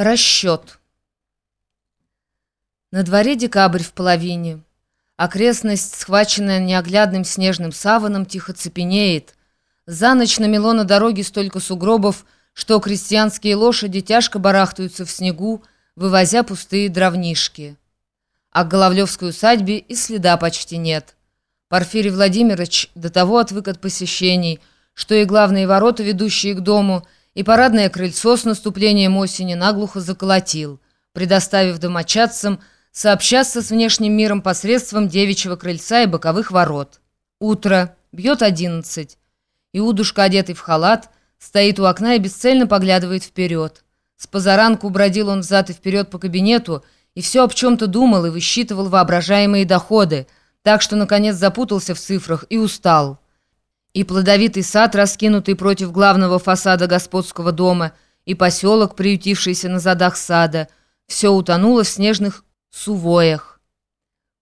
Расчет. На дворе декабрь в половине. Окрестность, схваченная неоглядным снежным саваном, тихо цепенеет. За ночь намело на дороге столько сугробов, что крестьянские лошади тяжко барахтаются в снегу, вывозя пустые дровнишки. А к Головлевской усадьбе и следа почти нет. Порфирий Владимирович до того отвык от посещений, что и главные ворота, ведущие к дому – и парадное крыльцо с наступлением осени наглухо заколотил, предоставив домочадцам сообщаться с внешним миром посредством девичьего крыльца и боковых ворот. Утро, бьет одиннадцать. Иудушка, одетый в халат, стоит у окна и бесцельно поглядывает вперед. С позаранку бродил он взад и вперед по кабинету и все об чем-то думал и высчитывал воображаемые доходы, так что, наконец, запутался в цифрах и устал и плодовитый сад, раскинутый против главного фасада господского дома, и поселок, приютившийся на задах сада, все утонуло в снежных сувоях.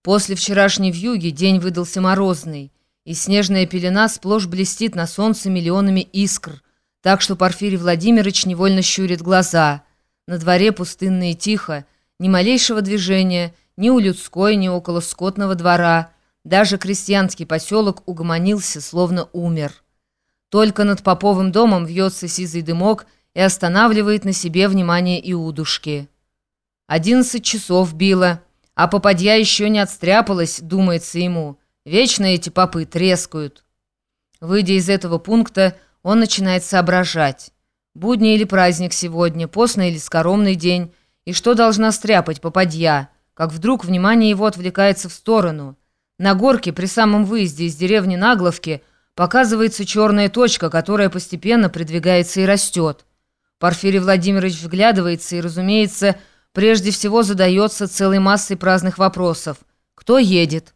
После вчерашней вьюги день выдался морозный, и снежная пелена сплошь блестит на солнце миллионами искр, так что Порфирий Владимирович невольно щурит глаза. На дворе пустынно и тихо, ни малейшего движения, ни у людской, ни около скотного двора — даже крестьянский поселок угомонился, словно умер. Только над поповым домом вьется сизый дымок и останавливает на себе внимание Иудушки. Одиннадцать часов било, а попадья еще не отстряпалась, думается ему. Вечно эти попы трескают. Выйдя из этого пункта, он начинает соображать. Будний или праздник сегодня, постный или скоромный день, и что должна стряпать попадья, как вдруг внимание его отвлекается в сторону – на горке при самом выезде из деревни Нагловки показывается черная точка, которая постепенно придвигается и растет. Порфирий Владимирович вглядывается и, разумеется, прежде всего задается целой массой праздных вопросов. Кто едет?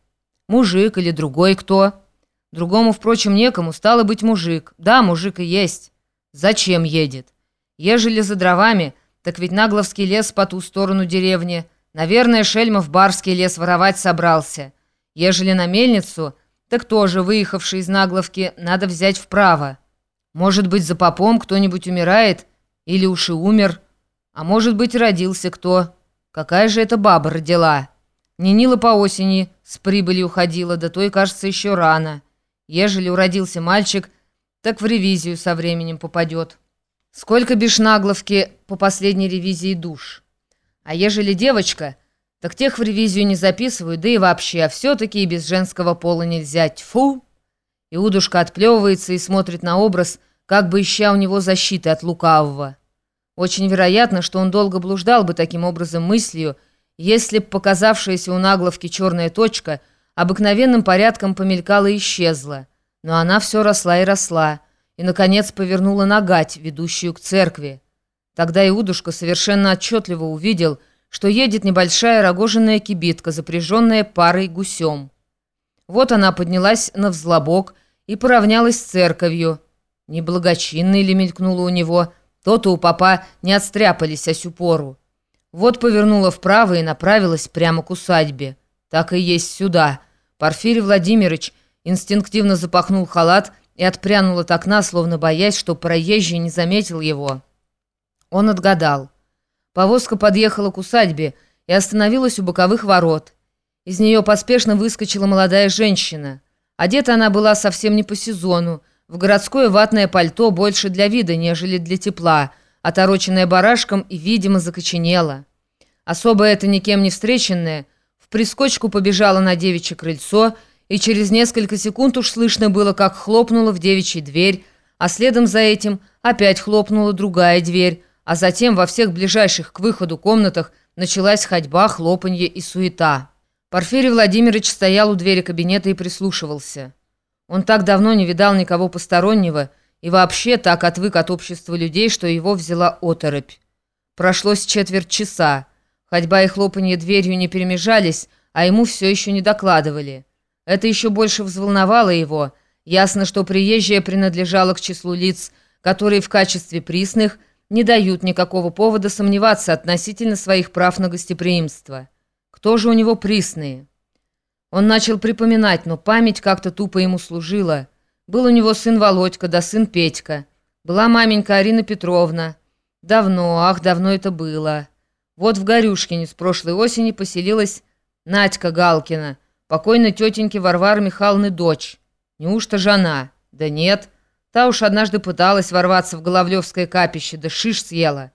Мужик или другой кто? Другому, впрочем, некому, стало быть мужик. Да, мужик и есть. Зачем едет? Ежели за дровами, так ведь Нагловский лес по ту сторону деревни. Наверное, Шельмов барский лес воровать собрался. Ежели на мельницу, так тоже, выехавший из Нагловки, надо взять вправо. Может быть, за попом кто-нибудь умирает, или уж и умер, а может быть, родился кто. Какая же это баба родила? Нинила по осени с прибылью ходила, да то и, кажется, еще рано. Ежели уродился мальчик, так в ревизию со временем попадет. Сколько бишь Нагловки по последней ревизии душ? А ежели девочка... Так тех в ревизию не записывают, да и вообще, а все-таки и без женского пола нельзя. Тьфу! Иудушка отплевывается и смотрит на образ, как бы ища у него защиты от лукавого. Очень вероятно, что он долго блуждал бы таким образом мыслью, если б показавшаяся у нагловки черная точка обыкновенным порядком помелькала и исчезла. Но она все росла и росла, и, наконец, повернула на гать, ведущую к церкви. Тогда Иудушка совершенно отчетливо увидел — что едет небольшая рогоженная кибитка, запряженная парой гусем. Вот она поднялась на взлобок и поравнялась с церковью. Неблагочинный ли мелькнуло у него, то-то у папа не отстряпались осю пору. Вот повернула вправо и направилась прямо к усадьбе. Так и есть сюда. Порфирий Владимирович инстинктивно запахнул халат и отпрянул от окна, словно боясь, что проезжий не заметил его. Он отгадал. Повозка подъехала к усадьбе и остановилась у боковых ворот. Из нее поспешно выскочила молодая женщина. Одета она была совсем не по сезону, в городское ватное пальто больше для вида, нежели для тепла, отороченное барашком и, видимо, закоченело. Особо это никем не встреченная, в прискочку побежала на девичье крыльцо, и через несколько секунд уж слышно было, как хлопнула в девичьей дверь, а следом за этим опять хлопнула другая дверь, а затем во всех ближайших к выходу комнатах началась ходьба, хлопанье и суета. Порфирий Владимирович стоял у двери кабинета и прислушивался. Он так давно не видал никого постороннего и вообще так отвык от общества людей, что его взяла оторопь. Прошлось четверть часа. Ходьба и хлопанье дверью не перемежались, а ему все еще не докладывали. Это еще больше взволновало его. Ясно, что приезжая принадлежала к числу лиц, которые в качестве присных – не дают никакого повода сомневаться относительно своих прав на гостеприимство. Кто же у него присные? Он начал припоминать, но память как-то тупо ему служила. Был у него сын Володька, да сын Петька. Была маменька Арина Петровна. Давно, ах, давно это было. Вот в Горюшкине с прошлой осени поселилась Надька Галкина, покойной тетеньки Варвары Михайловны дочь. Неужто жена? Да нет, — Та уж однажды пыталась ворваться в Головлевское капище, да шиш съела.